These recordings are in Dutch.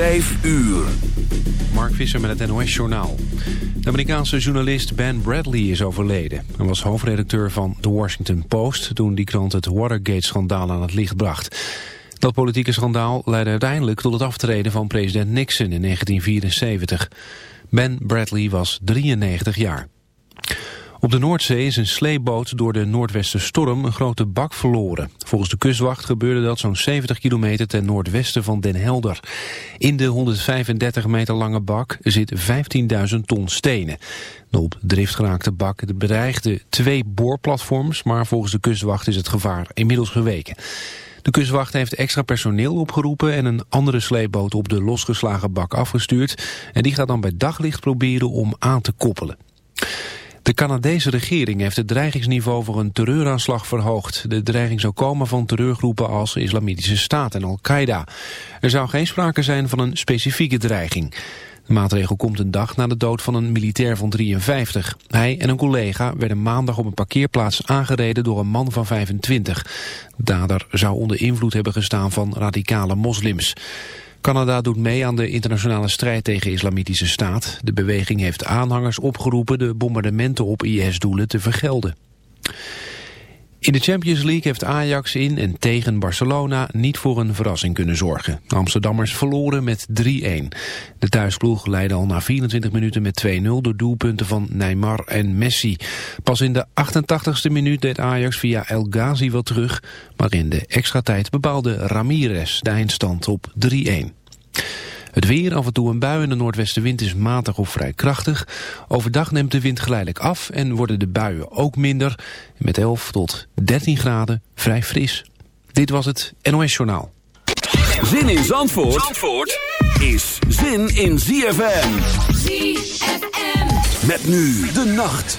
5 uur. Mark Visser met het NOS-journaal. De Amerikaanse journalist Ben Bradley is overleden. Hij was hoofdredacteur van The Washington Post... toen die krant het Watergate-schandaal aan het licht bracht. Dat politieke schandaal leidde uiteindelijk tot het aftreden van president Nixon in 1974. Ben Bradley was 93 jaar. Op de Noordzee is een sleeboot door de noordwestenstorm een grote bak verloren. Volgens de kustwacht gebeurde dat zo'n 70 kilometer ten noordwesten van Den Helder. In de 135 meter lange bak zit 15.000 ton stenen. De op drift geraakte bak bedreigde twee boorplatforms, maar volgens de kustwacht is het gevaar inmiddels geweken. De kustwacht heeft extra personeel opgeroepen en een andere sleepboot op de losgeslagen bak afgestuurd. En die gaat dan bij daglicht proberen om aan te koppelen. De Canadese regering heeft het dreigingsniveau voor een terreuraanslag verhoogd. De dreiging zou komen van terreurgroepen als Islamitische Staat en Al-Qaeda. Er zou geen sprake zijn van een specifieke dreiging. De maatregel komt een dag na de dood van een militair van 53. Hij en een collega werden maandag op een parkeerplaats aangereden door een man van 25. dader zou onder invloed hebben gestaan van radicale moslims. Canada doet mee aan de internationale strijd tegen islamitische staat. De beweging heeft aanhangers opgeroepen de bombardementen op IS-doelen te vergelden. In de Champions League heeft Ajax in en tegen Barcelona niet voor een verrassing kunnen zorgen. Amsterdammers verloren met 3-1. De thuisploeg leidde al na 24 minuten met 2-0 door doelpunten van Neymar en Messi. Pas in de 88ste minuut deed Ajax via El Ghazi wat terug, maar in de extra tijd bepaalde Ramirez de eindstand op 3-1. Het weer, af en toe een bui en de noordwestenwind is matig of vrij krachtig. Overdag neemt de wind geleidelijk af en worden de buien ook minder. Met 11 tot 13 graden vrij fris. Dit was het NOS Journaal. Zin in Zandvoort, Zandvoort is zin in ZFM. ZFM. Met nu de nacht.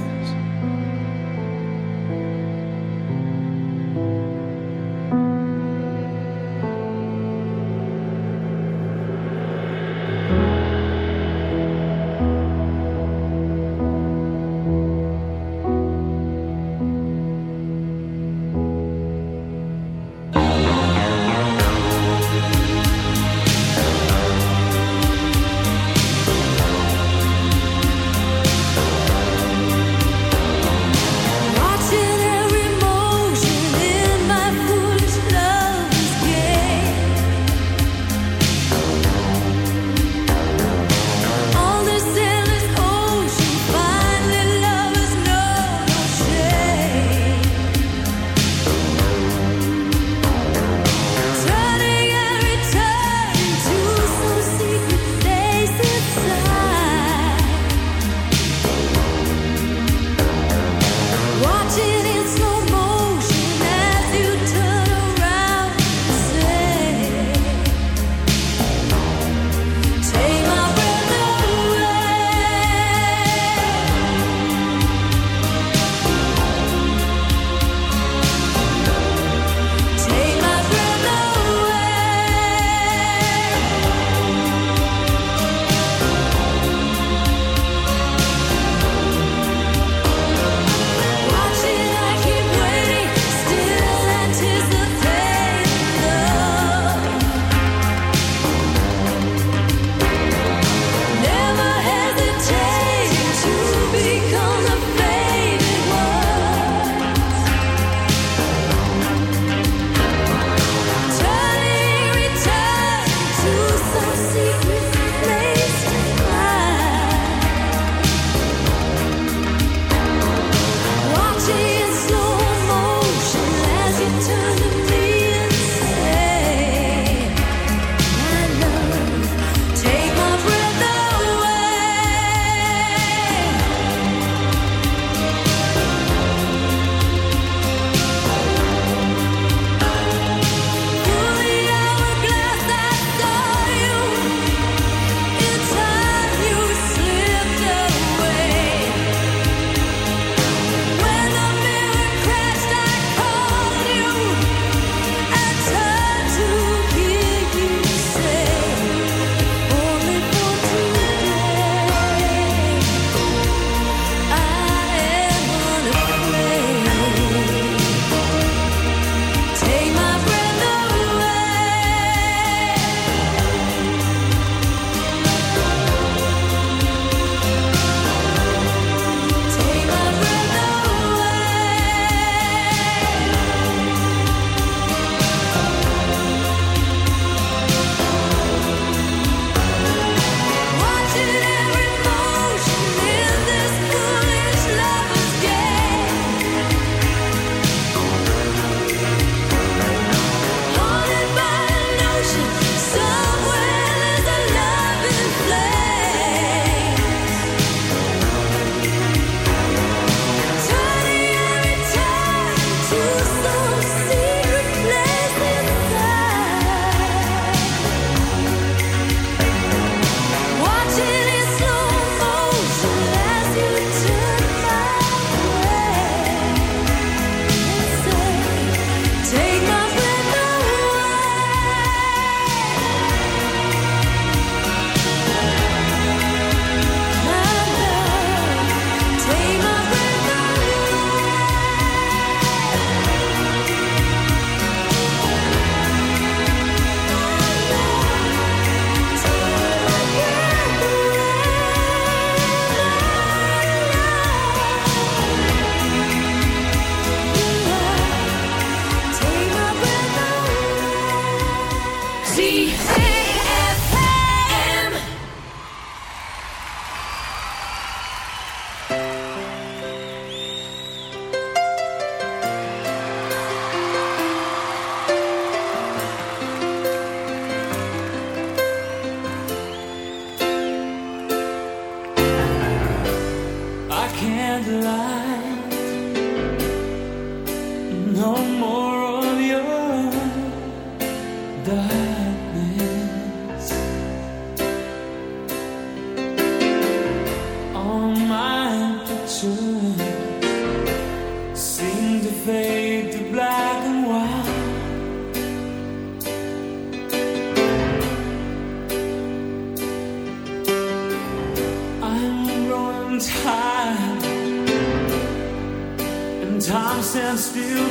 still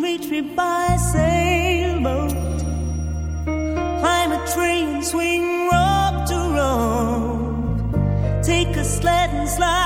reach me by sailboat. Climb a train, swing rock to rope, Take a sled and slide.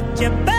but you better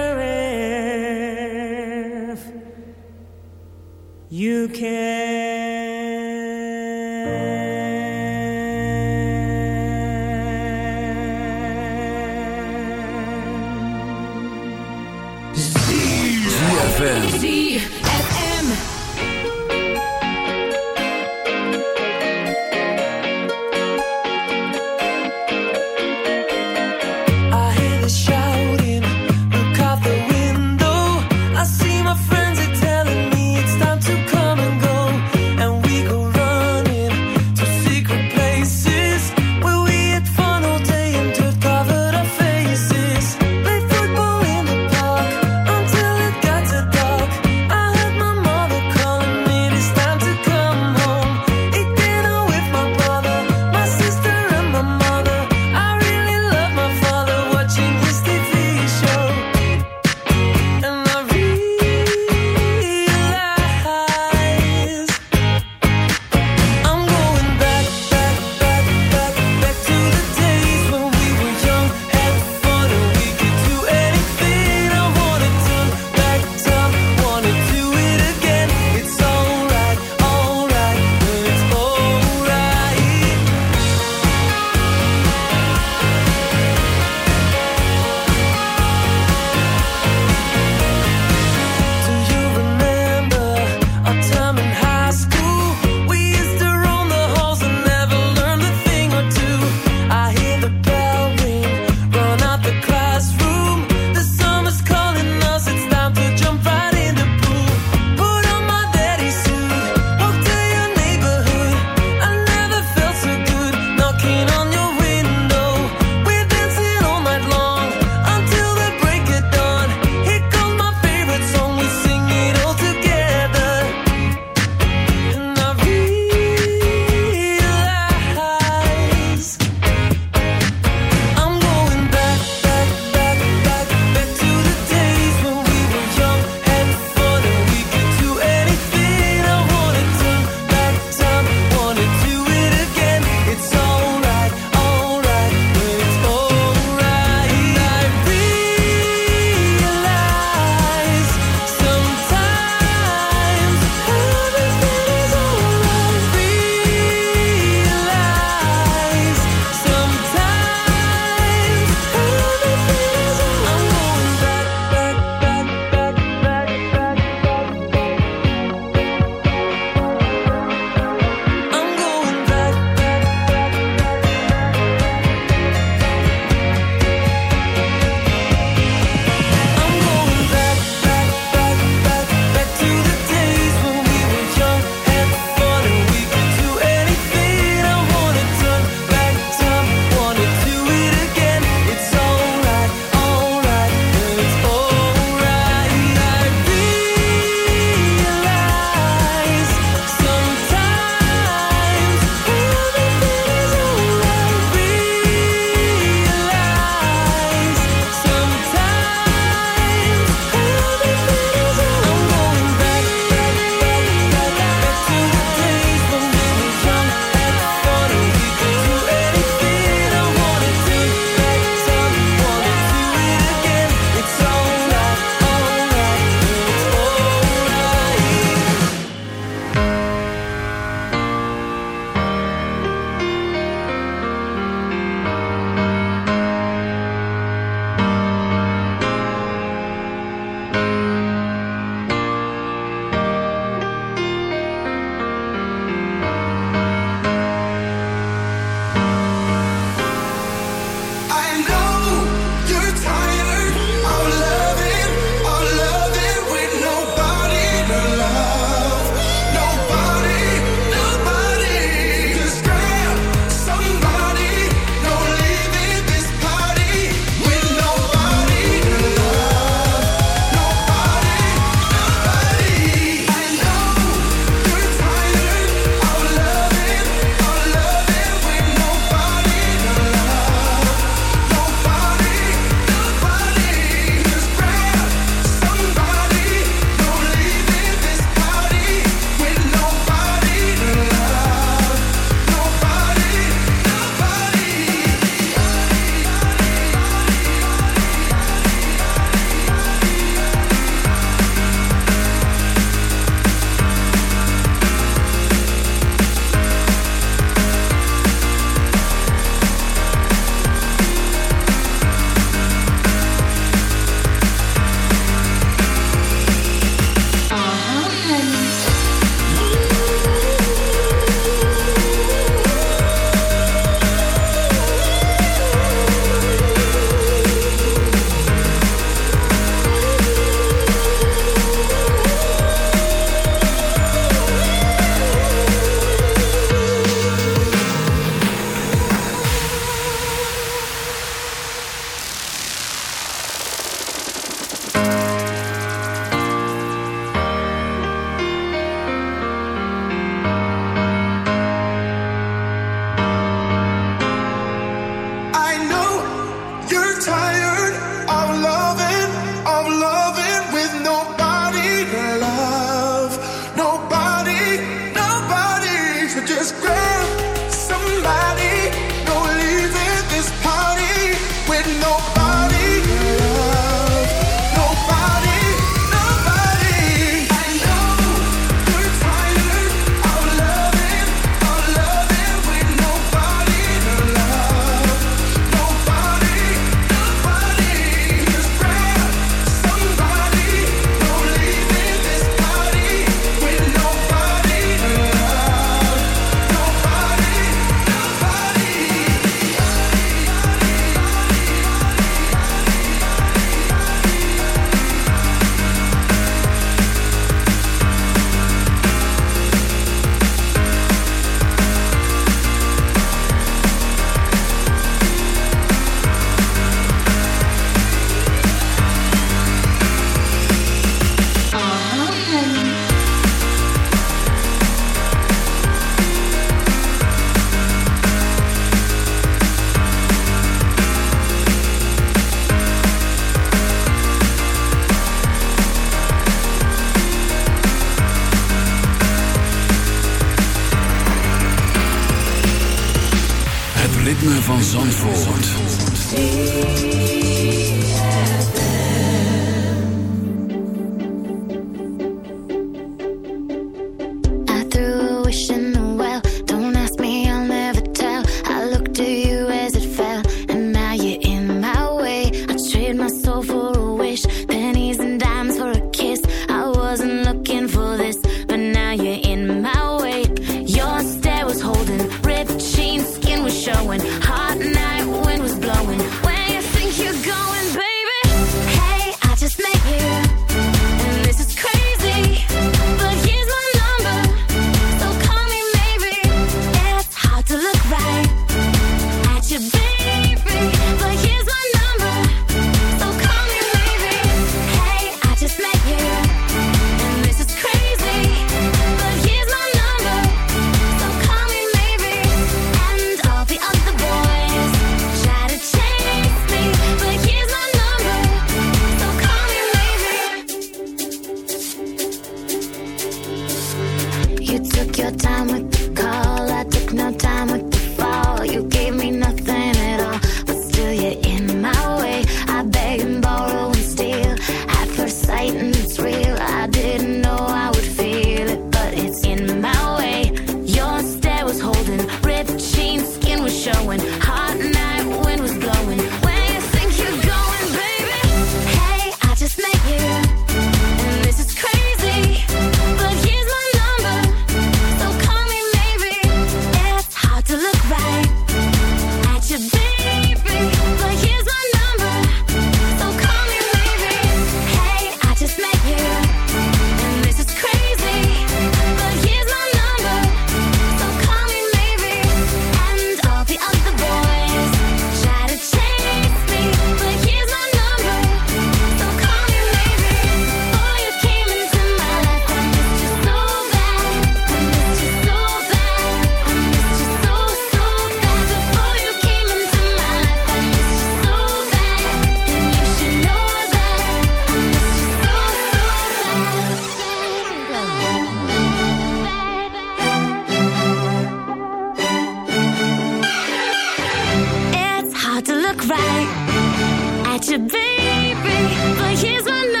baby, but here's my number.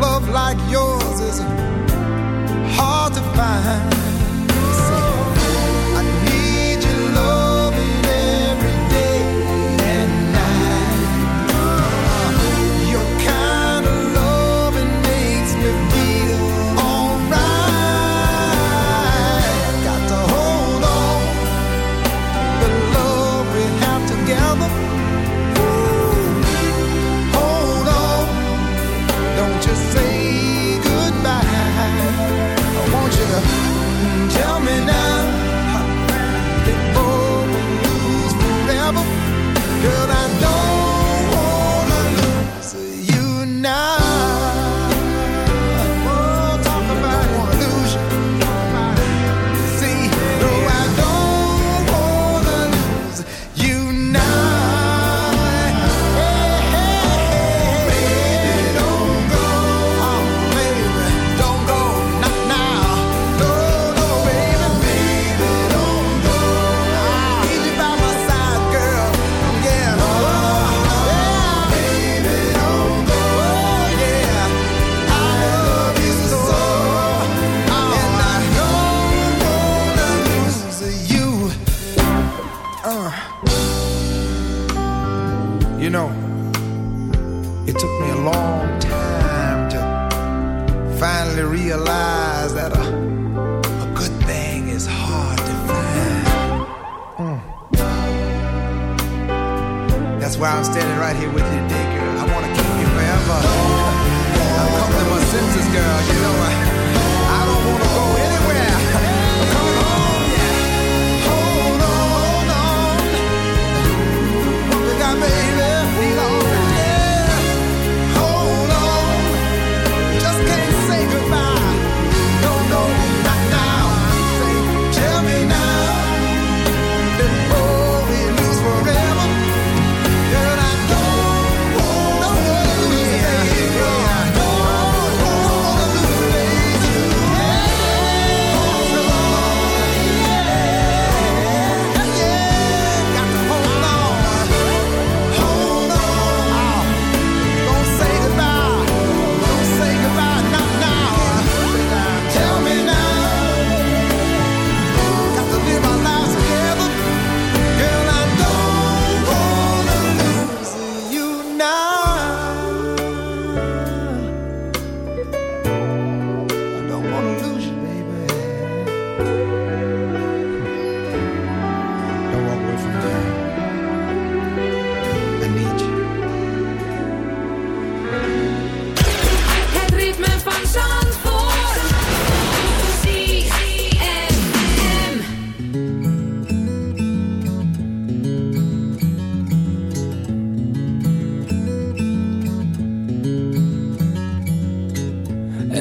love like yours is hard to find I'm standing right here with you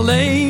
alleen